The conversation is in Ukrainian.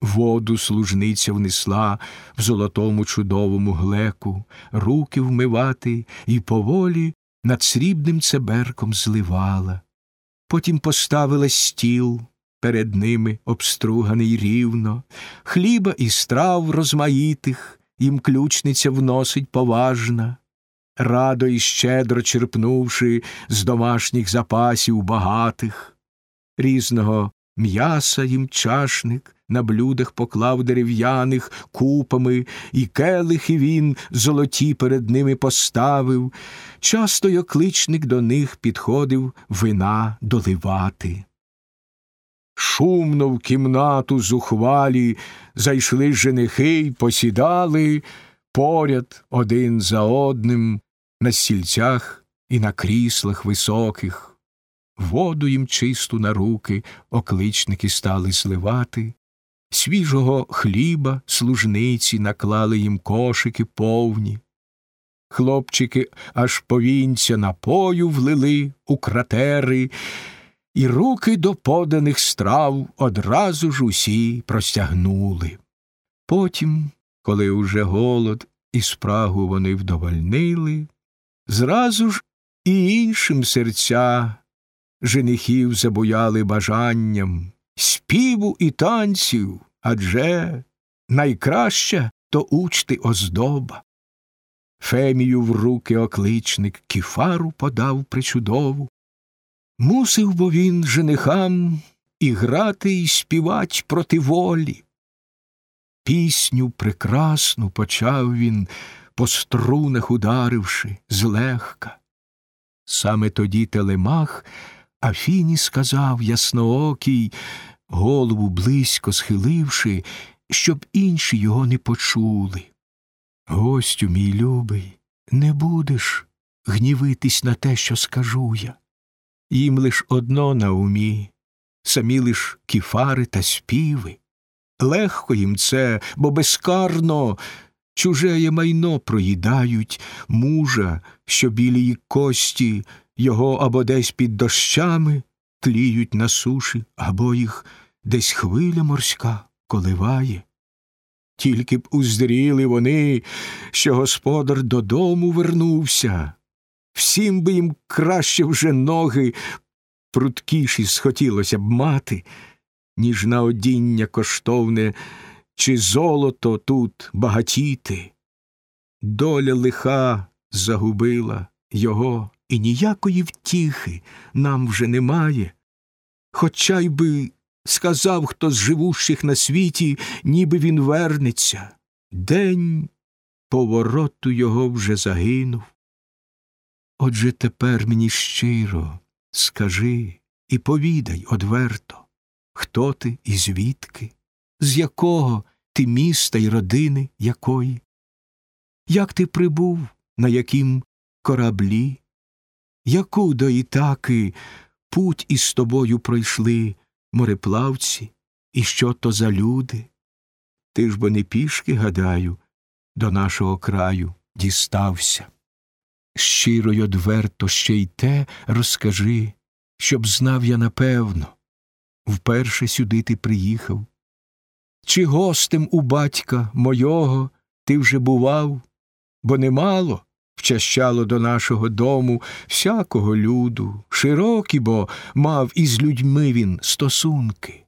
Воду служниця внесла в золотому чудовому глеку, руки вмивати і поволі над срібним цеберком зливала. Потім поставила стіл, перед ними обструганий рівно, хліба і страв розмаїтих їм ключниця вносить поважна, радо і щедро черпнувши з домашніх запасів багатих, різного м'яса їм чашник на блюдах поклав дерев'яних купами, і келихи він золоті перед ними поставив, часто й окличник до них підходив вина доливати. Шумно в кімнату зухвалі зайшли женихи й посідали поряд один за одним на стільцях і на кріслах високих. Воду їм чисту на руки окличники стали зливати, свіжого хліба служниці наклали їм кошики повні. Хлопчики аж повінця напою влили у кратери, і руки до поданих страв одразу ж усі простягнули. Потім, коли уже голод і спрагу вони вдовольнили, зразу ж і іншим серця женихів забояли бажанням співу і танців, адже найкраща то учти оздоба. Фемію в руки окличник кіфару подав причудову. Мусив бо він женихам і грати, і співать проти волі. Пісню прекрасну почав він, по струнах ударивши, злегка. Саме тоді телемах Афіні сказав ясноокий, голову близько схиливши, щоб інші його не почули. Гостю, мій любий, не будеш гнівитись на те, що скажу я. Їм лиш одно на умі, самі лиш кіфари та співи. Легко їм це, бо безкарно чужеє майно проїдають мужа, що білі кості його або десь під дощами тліють на суші, або їх десь хвиля морська коливає. Тільки б уздріли вони, що господар додому вернувся, всім би їм краще вже ноги пруткіші схотілося б мати, ніж на одіння коштовне, чи золото тут багатіти. Доля лиха загубила його, і ніякої втіхи нам вже немає. Хоча й би сказав хто з живущих на світі, ніби він вернеться. День повороту його вже загинув. Отже тепер мені щиро скажи і повідай одверто, хто ти і звідки, з якого ти міста й родини якої, як ти прибув, на яким кораблі, яку до Ітаки путь із тобою пройшли мореплавці, і що то за люди? Ти ж бо не пішки, гадаю, до нашого краю дістався. Щиро й одверто ще й те розкажи, щоб знав я напевно, вперше сюди ти приїхав. Чи гостем у батька мойого ти вже бував, бо немало вчащало до нашого дому всякого люду, широкі, бо мав із людьми він стосунки.